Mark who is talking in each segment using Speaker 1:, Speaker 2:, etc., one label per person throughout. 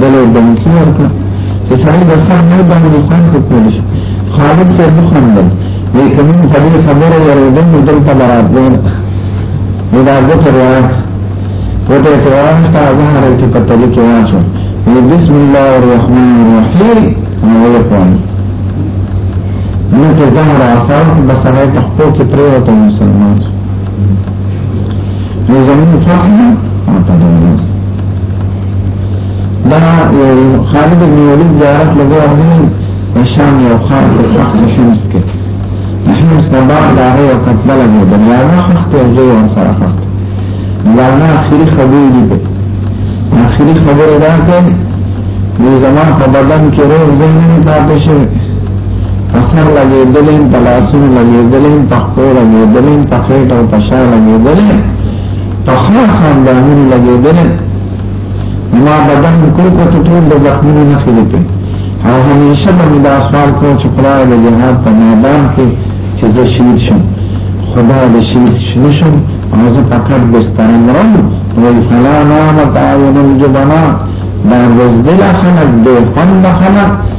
Speaker 1: بلې دمکی ورکړه چې سړی د سر نه باندې خوان څه کولی شي خالد سره نه خوندل یې کوم په دې خبره ورېدل نو دلته برابر نو دا د فریاد وته ته واسطه ظهر کې په تل کې واچو بسم الله الرحمن الرحیم نو یې کوم نو ته ظهر اثر بس هغه تحقیق پرې وته مسلمان خالد بن ولید زیارت لګو امین په شام یو خان په وخت شمس کې نحن سبا دا هي او کتل لګو د یانا وخت او جو سره وخت یانا اخري خبرې دي اخري خبره ده چې زما په بدن کې روح زمینه پاتې شوی پسر لګېدلې په لاسونو لګېدلې په خپل لګېدلې په خېټ او په شا لګېدلې په خلاص باندې لګېدلې ما بدن کو کو ته ټول د زخمونو نه خېلې په او همیشه به مې دا سوال کو چې خدای د جهاد په میدان کې چې زه شهید شم خدای د شهید شنو شم او زه فقط بستر مرم وی فلا نامت آیون الجبنا دا بزدل خلق دی خوند خلق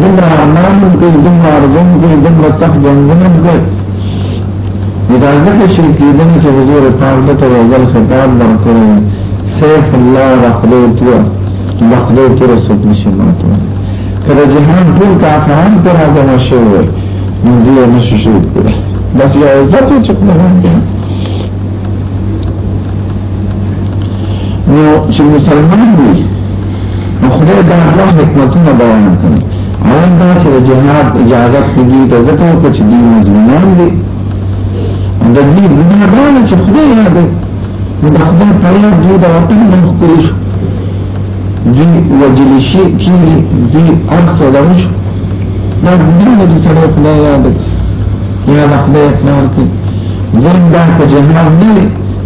Speaker 1: دمرا ارمان کوي دمرا ارزون کوي دمرا سخت جنگونه کوي دا ځکه چې کېدنه چې حضور پاک دته یو ځل خطاب ورکړی سیف الله رخلو تر لخلو تر سوت نشي ماته کله جهان ټول کافران پر راځم شو نو دې نشي شو بس یو ځل چې کومه نو چې مسلمان وي خدای دا الله حکمتونه بیان کړي اول دا چې جهاد اجازه کړي د زکه او چې دین مظلومان دي د دې دنیا باندې چې خدای یاد نو د خدای په یاد دې د وطن نه خپل شي دې وجل شي چې دې ارث ولوش دا دین چې سره خدای یاد یا د خدای پلان کې زنده په جهاد نه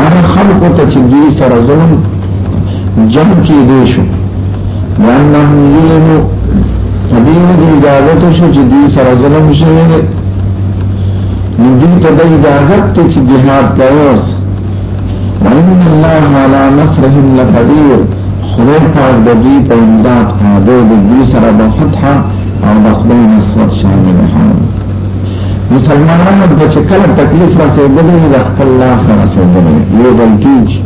Speaker 1: هغه خلق ته چې دوی سره ظلم جمع کې دی شو لأنهم ظلموا فدې دې اجازه شو چې دوی سره ظلم شوی دی نو دوی ته د اجازه ته چې جهاد پیاوس وإن الله على نصرهم لقدير خدای پاک د دوی په امداد قادر د دوی سره د فتح او د خدای نصرت شامل دی مسلمانانو ته چې کله تکلیف رسېدلی د خپل لاس نه رسېدلی یو بل کېږي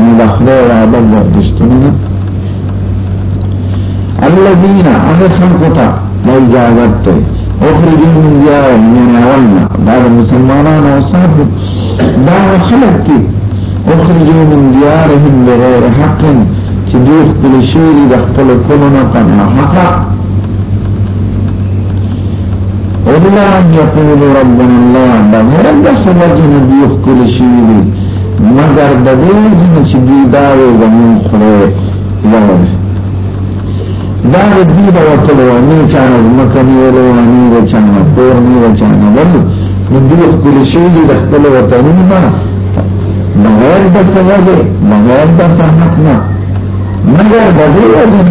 Speaker 1: نو د خدای وعده بردشتونه نه الذين هغه خلکو ته د اجازت دی اخرجوا من ديارهم من اولنا دا د مسلمانانو او صاحب دا خلک کې اخرجوا من ديارهم بغیر حق چې دوی خپل شوي د خپل کولو نه په حق الا ان يقول ربنا الله دا مرد سمج نبی اخکل شیدی مگر ددیجن چی دیداوی زمین خلی یوم دا ردی دا وطلو امیر چان از مکنی ولو امیر چان پور نیر چان ولو نبی اخکل شیدی دخکل وطنی ما بغیر دا سمجه بغیر دا سمجه مگر ددیجن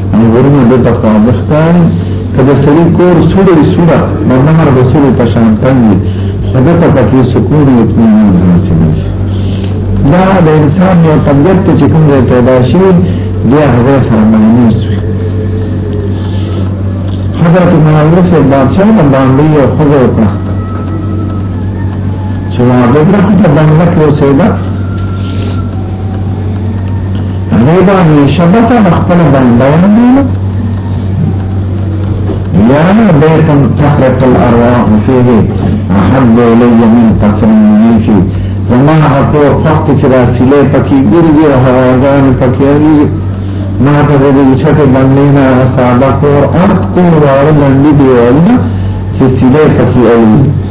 Speaker 1: ورونه د تقوامستان کله سری کور سوره سوره د نهر د سوره په شان تنګي خدا ته پکې سکون او اطمینان حاصل شي دا د انسان یو طبیعت ته چې کوم ځای پیدا شي بیا هغه سره معنیس وي حضرت معاویه سے بادشاہ د باندې یو خزه وکړه چې هغه دغه ته باندې کې اوسېده غیبا همیشه بسا بخپل بندان دینا یانا بیتن تخرق الارواح فیه احب الی من قصر منیفی زمان حقو فقط چرا سیلے پکی گر گر حواغان پکی اگیر ما ته د چټ باندې نه ساده کور ارت کور واره لاندې دیوال چې سیده پکې اړي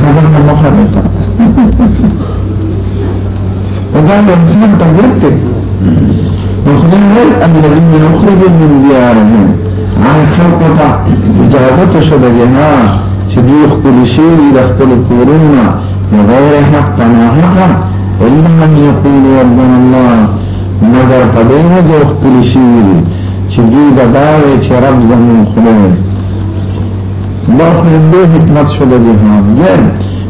Speaker 1: خبر نه مخه ده ودا د انسان طبيعت ته مخدوم هو الذين يخرجون من ديارهم عن خلقتا اجازت شد جنا چې دوی خپل شي د خپل کورونه غیر حق نه حق ولما يقول ربنا الله مگر په دې نه جو خپل شي چې دوی دا چې رب زمون خدای ما في الله حكمت شد جهان جان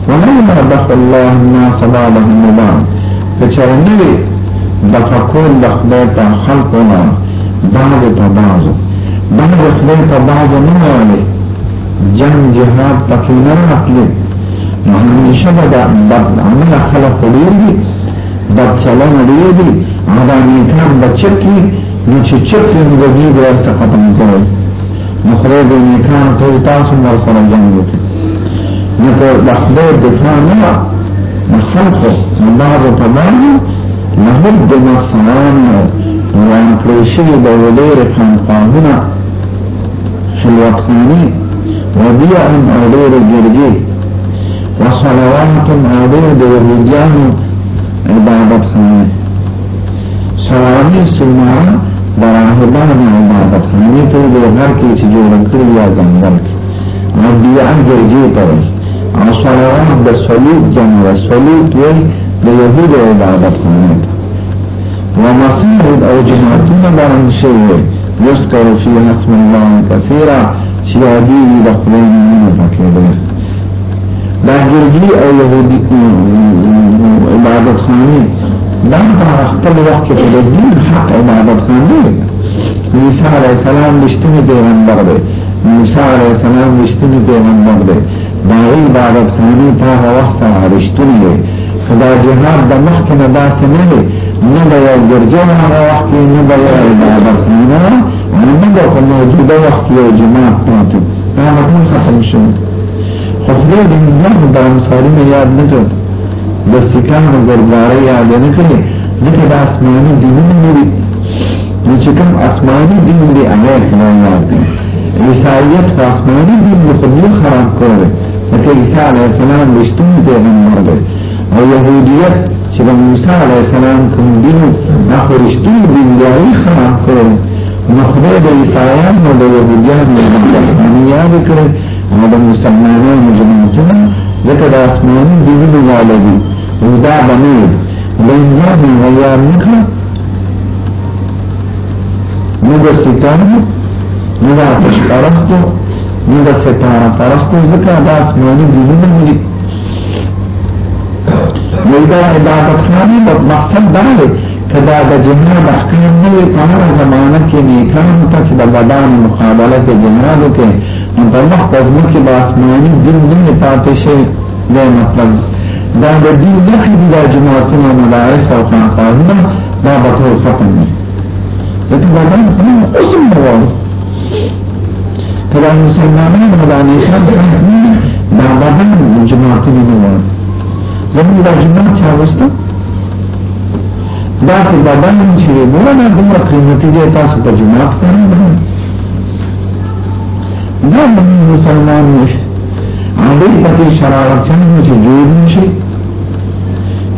Speaker 1: ولما دخل الله الناس بعضهم ببعض بچرنوي دفقول دخبيتا خلقنا بعض تبعض بعض خبيتا بعض نمالي جنگ جهاد پکې نه راغلي نو همیشه به دا بد عمله خلک ډېر دي بد چلن ډېر دي عدم نیکان به چټ وي نو چې چټ وي نو د دوی به ورڅخه ختم کوي مخرج د نیکان ته تاسو مر سره جنگ وکړي نو په دخله د کان نه مخالف نه بعد په باندې نه د مسلمان وان کړی شي د ولیر خان قانونا خلوت خانی وبيع او دور جرجي وصلوات او دور د يهوديانو عبادت خانه سواري سمارا د راهبان عبادت خانه ته د غر کې چې جوړ کړی یا ځنګل کې او بیا ګرځي ته وي او سواران د صلیب جمع ده صلیب یې د یهودو عبادت خانه ده ومساجد او جماعتونه باران شوی یذکر فیها اسم الله کثیرا چې یادی د خدای نومونه پکې دي دا جرګي او يهودي عبادت خانه دا په خپل وخت کې د دین حق عبادت خانه عیسی علیه السلام مشتنی پیغمبر دی موسی علیه السلام مشتنی پیغمبر دی دا عبادت خانه په هغه وخت سره رښتونی دی کدا جهاد د مخکې نه داسې نه دی نه به یو ګرځي هغه وخت کې نه به یو عبادت خانه نه به په موجوده وخت کې یو جماعت پاتې دا مطلب ختم شوی خو خدای دې موږ د انصاري نه یاد نه کړ د سکانو درباري یاد نه کړي ځکه د اسماني دینونه نه دي نو چې کوم اسماني دین دی هغه نه یاد دي عیسایت په اسماني دین د خدای خراب کړی لکه عیسی علیه السلام رښتون پیغمبر دی او یهودیت چې د موسی علیه السلام کوم دین دا خو رښتون دین دی خراب کړی نو خدای د عیسایانو او د یهودیانو د دښمني یاد کړې او د مسلمانانو جماعتونه ځکه د آسماني دینونو والا دي او دا به نه وي د انجام غیان نه کړه نه د ستانو نه د آتش پرستو نه د ستاره پرستو ځکه د آسماني دینونه دي نو دا عبادت خانه مقصد دا دی کدا د جهاد احکام نه وي په هغه زمانه کې نیکانو ته چې د بدان مقابله کې جهاد وکړي نو په مخ په ځمکې به آسماني دین نه پاتې شي دا مطلب دا د دین نښې دي د جماعتونو مدارس او خانقاهونه دا به ټول ختم وي د بدان سره اوس هم وایي کدا مسلمانانو باندې شان دا بدان جماعتونو نه وایي زموږ د جماعت چا وسته دا چې بدن چې ورنه دومره قیمتي دی تاسو په جماعت کې دا مسلمان نشي عملی پتی شرارت چنگو چه جوید نشی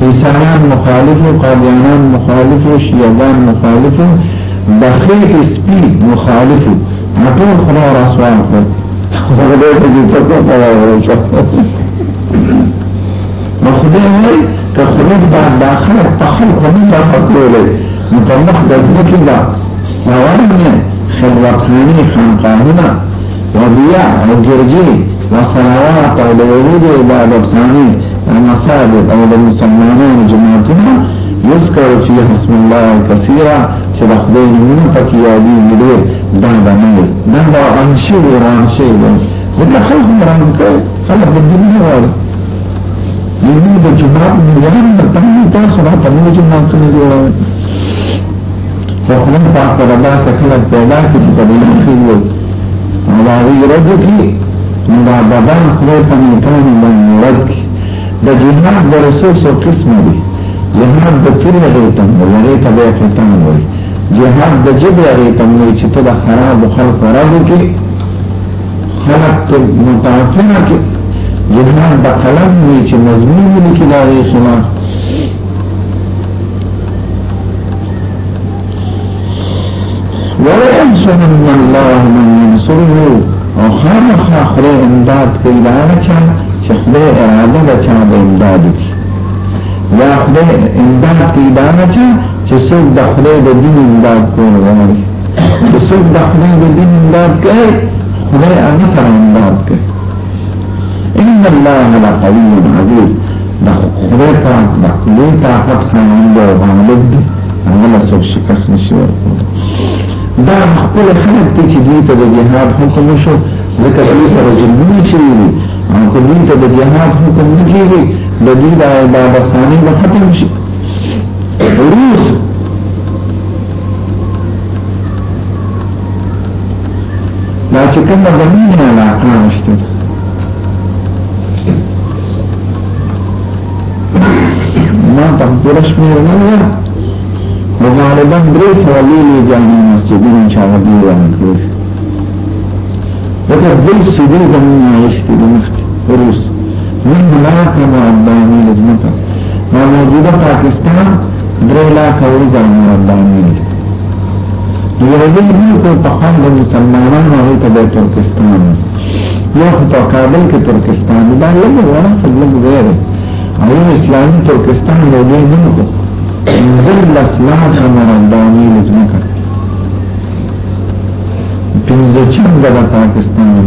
Speaker 1: حسانان مخالف و قادیانان مخالف و شیعگان مخالف و بخیق سپی مخالف و مطور خدا رسوان کرد خدا دیتا کتا پاور شخص نو خدای وایي که خدای دا دا خلک په خلکو نه دا پکولی نو په مخ د ځمکې دا روان نه خلوتخانې خانقاهونه وبیا او ګرجې وصلوات او د یهودو عبادتخانې مساجد او د مسلمانانو جماعتونه یذکر فیه اسم الله کثیرا چې د خدای نومونه پکې یادېږي ډېر دا به نه وي دا به عام شوي وران شوي وي ځکه خلک مرام کوي خلک د دین نه غواړي یعنی د جماعت نظام د تنه تاسو را په نوې جماعت کې جوړه خو خپل پاک پر الله څخه پیدا کړي چې په دې کې یو دا وی رد کی دا بدن خدای په نیکان باندې رد کی د جهاد د رسول سو قسم دی جهاد د کلی غیتم دی هغه ته به ختم وي جهاد د جبه غیتم دی چې ته د خراب خلق راځي خلق ته متعفنه کې جهان د قلم وی چې مضمون دې کې دا یې خلاف ولا ينصر الله من ينصره او خامخا خدای امداد کوي دا نه چا چې خدای اراده ده چا به امداد وکړي یا خدای امداد کوي دا نه چا چې څوک د خدای د دین امداد کوي رسول د خدای د دین امداد کوي خدای هغه سره امداد کوي ان الله لقوي عزيز د خدای په د لوی طاقت خاوند دی او غالب دی هغه له څوک شکست نشي ورکولی دا خپل خلک ته چې دوی ته د جهاد حکم وشو ځکه دوی سره جنګونه شوي دي او که دوی ته د جهاد حکم نه کېږي د دوی د عبادتخانې به ختم شي روس دا چې کومه د مینې علاقه نشته ما ته پوره شمېر نه وه خو غالبا درې سوه لویې جامع مسجدونه چې هغه دوی روان کړل ځکه دوی سیدې زمونږ نه اخېستې دي مخکې وروسته من هناك معداني لزمته ما موجوده پاکستان درې لاکه وزر مربعاني دي د یو دې ملکو په خان د مسلمانانو هغه ته د ترکستان یو خو په کابل کې ترکستان دا لږ وړه څه لږ ویره او یو اسلامي ترکستان د دې ملکو پنځل لس لاکه مربعاني لزمکه پنځه چنده د پاکستان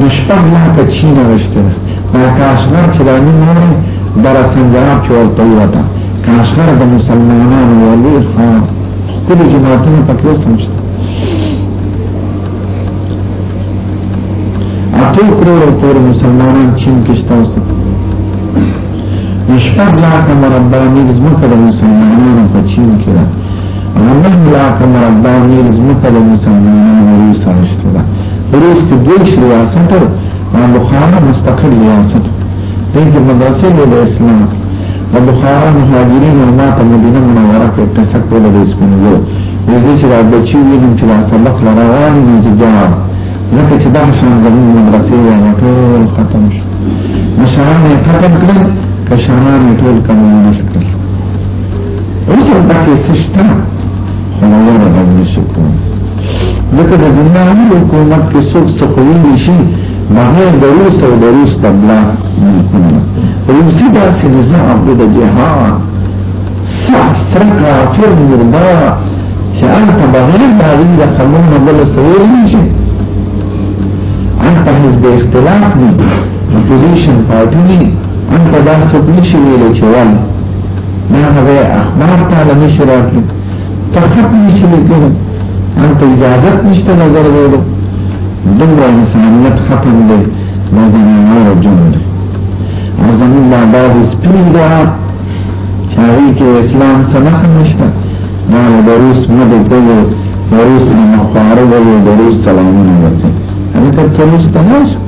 Speaker 1: نشپه لا په چین رشته ده دا کاشغر چې د امین نورې در سنجراب چې ورته ووته کاشغر د مسلمانانو یو لوی ښار ښکلي جوماتونه پکې اوس هم شته اتو کروړو پورې مسلمانان چین کې شته اوس نشپه لا په مربع نیز مکه د مسلمانانو په چین کې ده نبه لا کمر الله نیل زمکه د مسلمانانو روس راشته ده روس کې دوی ریاست او بخارا مستقل ریاست دی کې مدرسې د اسلام او بخارا مهاجرین او ماته مدینه منوره کې تسک په لږ سپینځو دې چې دا بچي وینم چې دا سبق لراوان دي چې دا ځکه چې دا شان زموږ مدرسې یا ټول ختم شو مشران یې ختم کړل کشران یې ټول کمونست کړل اوس دا کې څه شته خو نو ور باندې شو کوم ځکه د دنیا هیڅ حکومت کې څوک څه کوي نشي مهر د روس او د روس تبلا روسي داسې نظام دی د جهان سره کافر مردا چې هلته بغیر د هغوی د قانون نه بله څه ویلی نشي هلته حزب اختلاف دي اپوزیشن پارټي دي هلته دا څوک نشي ویلی چې وایي نه هغه اخبار ته نه نشي راغلی ته خط نشي لیکل انت اجازه نشته نه ګرځېدو دومره انسانیت ختم دی دا زمونږ جون دی او زمونږ لا داسې سپین ده چې هغوی کې اسلام څه نښه نشته دا د روس مدې کوي د روس نه مخواره وي د روس سلامونه ورته هلته تروس ته نه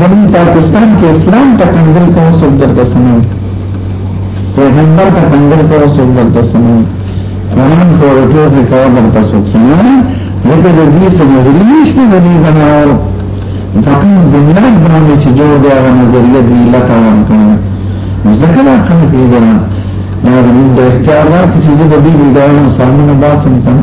Speaker 1: زمون پاکستان کې اسلام ته کنګل کوو څوک درته سمون پیغمبر ته کنګل کوو څوک درته سمون قرآن ته ورټوځې کوو درته څوک سمون ځکه د دې څه نظریې نشته د دې ځناور فقط بنیاد باندې چې جوړ دی هغه نظریه دی لکه ورکړه ځکه دا خلک یې ګران دا زمونږ د اختیار واک چې زه د دې ډول سامونه باسم کنه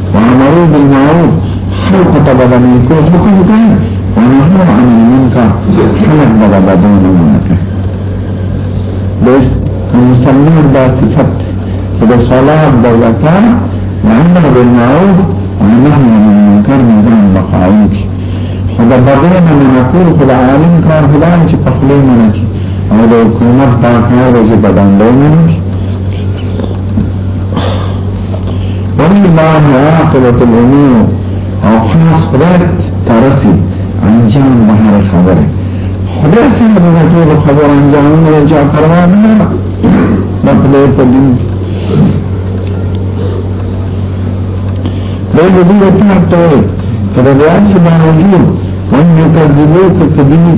Speaker 1: وعمرو بالمعروف خلق تبدنی کو حکم کن ونحو عن المنکر خلق تبدنی منکر بس المسلمان دا صفت چې د صلات د زکات وعمر بالمعروف ونحو عن المنکر نظام مقاوم کی خدا بدن منکر خدا عالم کار خدا چې په خلی منکر او د حکومت دا کار چې بدن دی منکر ومن الله عاقبة الأمور او خاص خدای ترسي انجام به هر خبره خدای څنګه به ټول خبر انجام نه چا پروا نه لري د خدای په دین دغه دې ته ته په دې اړه چې باندې ومن يكذبوك كبير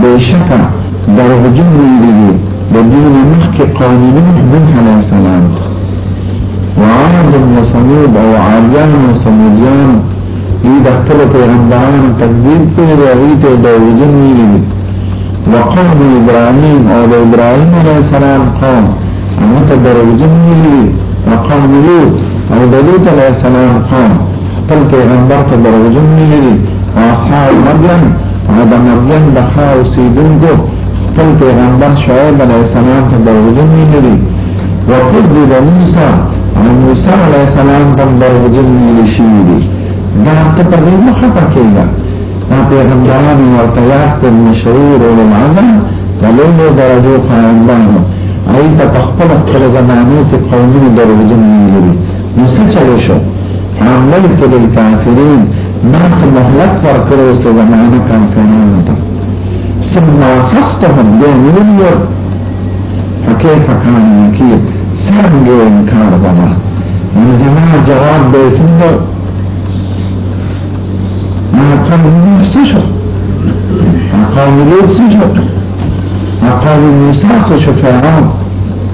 Speaker 1: بېشکه دروغجن ویلي دي د دوی نه مخکې قومونه نوح علیه السلام وعاد وثمود او عادیان او ثمودیان دوی د خپلو پیغمبرانو تکذیب کړی دی هغوی ته دروغجن ویلي دي وقوم ابراهیم او د ابراهیم علیه السلام قوم هغه ته دروغجن ویلي دي وقوم لوط او د لوط علیه السلام قوم خپل پیغمبر ته دروژن ویلي او اصحاب مدین او د مدین د ښار اوسېدونکو خپل پیغمبر شعیب علیه السلام ته دروژن ویلي وکذب موسی او موسی علیه السلام ته دروژن ویلي شوي دي دا ته په دې مخه پکېږه دا پیغمبران ورته یاد کړل مشهور او العظم د لوړو درجو خاوندان او ایت په خپل خپل زمانو کې قومي دروژن ویلي نو څه چلو شو عملت للكافرين ناس مهلت ورکړو سه زمانه کافرانو ته ثم اخذتهم بيمين يد فكيف كان نكير څنګه انکار وکړه نو زما جواب به څنګه ما قوم څه شو قوم له څه شو قوم موسی څه شو فرعون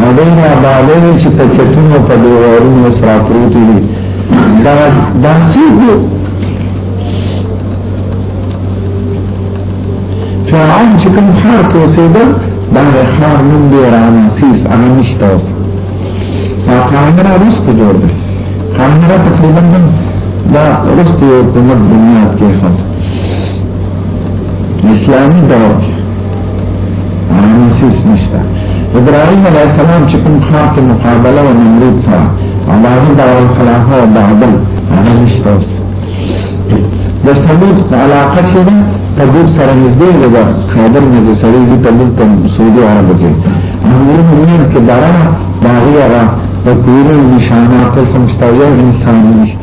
Speaker 1: نو ډېر آبادې دي چې په چتونو په دیوارونو سره پروتې دي دا داسې دي فرعون چې کوم ښار کې اوسېده دا د ښار نوم دی رامسیس هغه نشته اوس دا کامره وروسته جوړ دی کامره تقریبا دا وروسته یو حکومت بنیاد کېښود اسلامي دور کې مانسیس نشته ابراهيم عليه السلام چې کوم خار کې مقابله او نمرود سره او هغه د خلافه او بابل هغه نشته اوس د سمود علاقه چې ده تبوک سره نږدې ده خیبر نه چې سړی دې تبوک ته سعودي عربو کې هغه هم کې دارا باغی هغه د کویرو نشانات سمشتاوی انسان نشته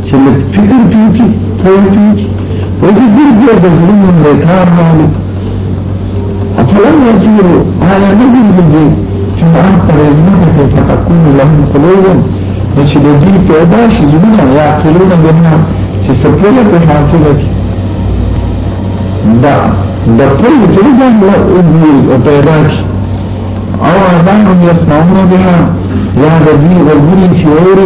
Speaker 1: چې لږ فکر کوي چې پوه کوي وایي چې ګور ګور د زړونو انعطاف راولي افلم يسيروا على نبي الجدي چې هغه پر ځمکه کې فتكون لهم قلوب چې د دې پیدا شي زمونه یا قلوب بنا چې سپېره په حاصله کې دا د پرې زړه باندې پیدا شي او اذان يسمعون بها یا د دې ورغلي چې اوري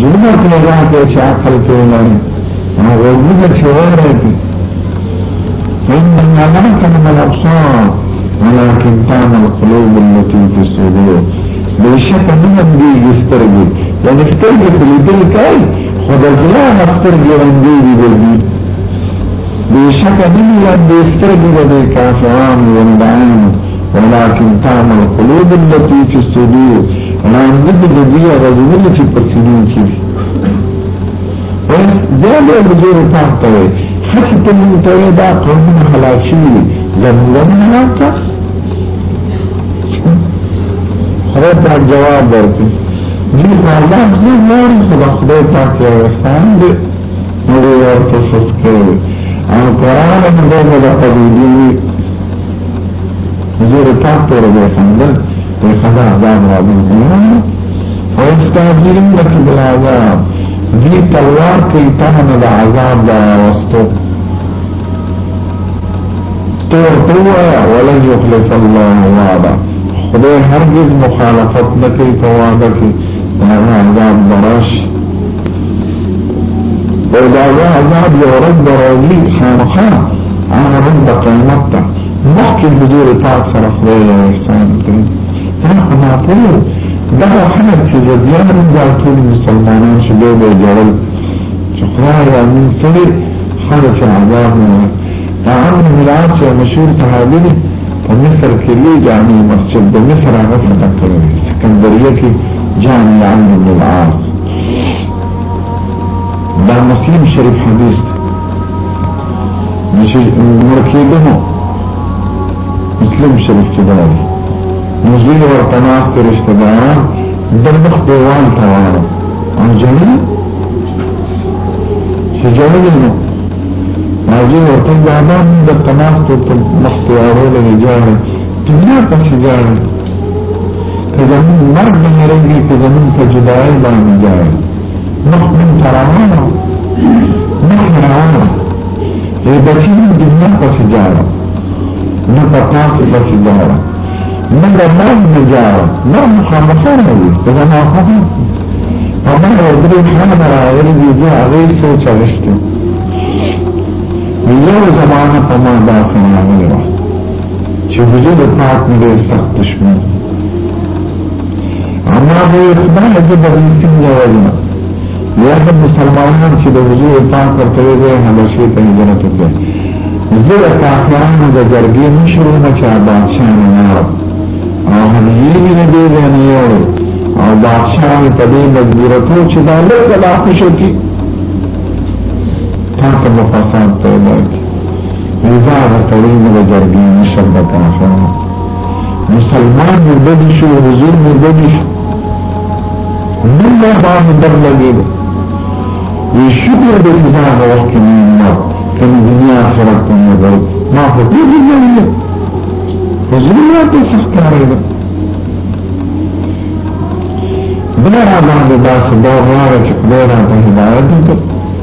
Speaker 1: زړه پیدا کړي چې عقل کې ولري هغه دې چې وره دي انما لا تعلم الابصار ولكن تعمل القلوب التي في الصدور بشک نه دې سترګې یعنی سترګې په لیدل کوي خو د زړه سترګې باندې دي بشک نه دې سترګې د کافرانو وندانو ولكن تعمل القلوب التي في الصدور راندې د دې غوونه چې په سینو کې اوس دا له دې پاتې وي هڅه ته مونږ ته دا قوم هلاکي زموږ نه تا هغه دا جواب ورکړي دې په الله دې نور خدا خدای پاک یې وسان دې نو ورته سسکې او قران دې د قبولي زور پاک پر دې خندل په خدا عذاب را باندې او استاجرین لك بالعذاب دي تلوار کوي تمنه د عذاب دا واستو تو تو ولن يخلف الله وعده خدای هرگز مخالفت نکوي په وعده کې دا عذاب براش او دا هغه عذاب یو ورځ به راځي خامخا هغه ورځ د قیامت ته مخکې حضور پاک سره خدای له احسان کوي هغه په ما پوه دغه خلک چې زدیان دا ټول مسلمانان چې دوی به جوړل چې خدای را مونږ سړي خلک چې عذاب نه وي دا عمرو بن العاص یو مشهور صحابي دی په مصر کې لوی جامع مسجد د مصر هغه فتح کړی سکندریه کې جامع عمرو بن العاص دا مسلم شریف حدیث دی نشي مرکیده مسلم شریف کې دی نزوی ورته ناس ته رشتہ داران د مخ دیوان ته وایي او جنې چې جنې نو راځي ورته دا د تناس ته مخ ته اړول نه جوړه دنیا پسې ځاړي که زمون مرګ نه هرېږي که زمون په جدایۍ باندې ځاړي مخ مونږ ته روانه مخ روانه ای بچي مونږ دنیا پسې ځاړه نه په تاسو پسې ځاړه نه د مرګ نه ځاړه نه مخامخا نه وي که زما خبر په ما یو درې خانه راغلي دي زه هغې سوچ اغېشتم یو زمانه په ما داسې راغلې وه چې وجه د پاک نه ډېر سخت دشمن اما به خدای دې به څنګه وایي یا د مسلمانان چې د وجه د پاک ورته دی هغه شی ته هجرت وکړي زه د کافرانو د جرګې مشر نه چا بادشاہ نه نه او هم یې نه دی نه یو او بادشاہ په دې مجبورتو چې دا له خلاف شو کې تاسو په فساد پیدا کی نزا غسړی نه د جرګې مشر د کافر مسلمان مې بدی شو حضور مې بدی شو نن ما باندې درلګې وي شکر دې چې دا وخت کې نه کله دنیا آخرت ته نه ورو ما په دې کې نه حضور مې په سخت کارې ده بیا را باندې داسې دا غواړه چې خدای را ته هدایت وکړي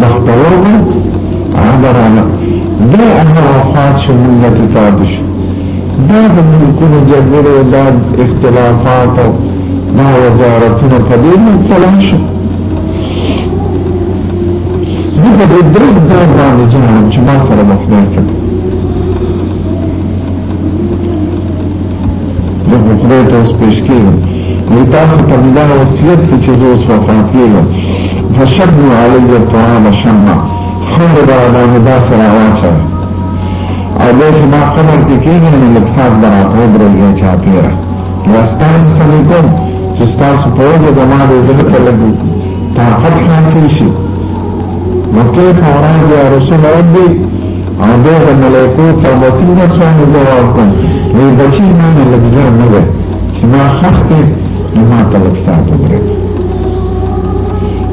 Speaker 1: بختورنا عبرانا دا اهل وفات شو ملت تابش دا د ملکونو جګړې دا اختلافات او دا وزارتونه په دې مبتلا شو زه په دې درې دا باندې جنم چې ما سره مخناسب د خدای ته اوس پیش کېږم نو تاسو ته مې دا وصیت دی چې زه اوس وفات کېږم فشدو علی الطعام شمع خمر به راباندې دا سره واچوه او بیا چې ما قبر کې کېږي نو لږ ساعت به راته ودرېږي چاپېره یا ستا هم سمې کوم چې ستاسو په وجه زما د زړه ته لږ طاقت حاصل شي نو کیف وراجع رسول ربي او بیا د ملایکو تر وسیل نه څو نه جواب کړ وی بچی ما نه لګزر نه ده چې ما خخ دې نو ما ته لږ ساعت ودرېد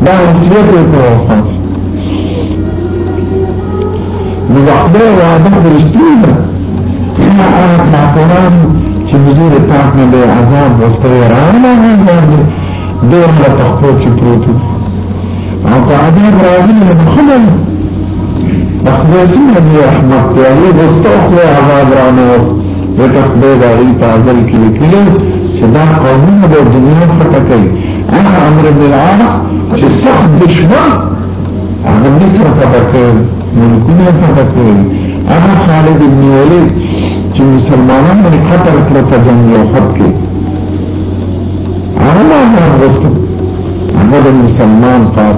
Speaker 1: دا وصیت یې په وفات نو د خدای وعده د رښتیا ده هغه هغه کافران چې حضور پاک نه به عذاب وستوي راغله هغه باندې ډېر له تخپو کې پروت او په عذاب راځي نه خلل تخلیصونه دی رحمت دی هغه غوسته خو عذاب رانه ځکه خدای دا غي تعذر کې لیکلو چې دا قومونه د دنیا فتح کوي هغه امر بن العاص چې سخت دشمن هغه مصر فتح کوي ملکونه فتح کوي هغه خالد بن ولید چې مسلمانان باندې قطر کړ په جنگ یو خط کې هغه ما غوسته مدن سلمان خواب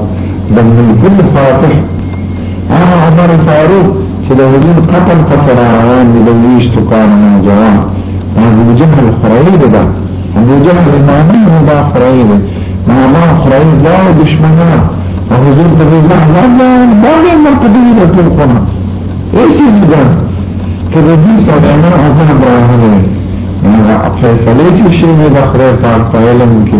Speaker 1: د ملکون فاتح هغه عمر فاروق چې د وزیر قتل په سره روان دي د ویشتو کالو نه جوان ابو جهل خرعی ده ابو جهل امامي هو دا خرعی ده ماما خرعی دا دشمنه او حضور ته ویل دا دا دا مرتبه ده ټول قوم ايش ده کله دې په اړه عذاب راغلی نو فیصله چې شي نه د خره په علم کې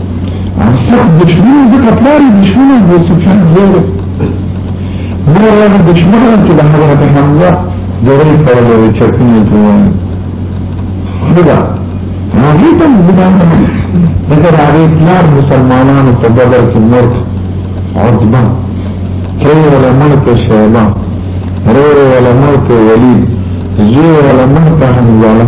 Speaker 1: عاصف دشمن ذکر پلاری دشمن ابو سفیان دیو نور هغه دشمن چې د حضرت حمزه زری پر لري چکنه کوي خدا هغه ته ځان ذکر هغه پلار مسلمانانو په بدر کې مرد عظمه کړي ولا مړ په شیبا رور ولا مړ په ولید زوی ولا مړ په حمزه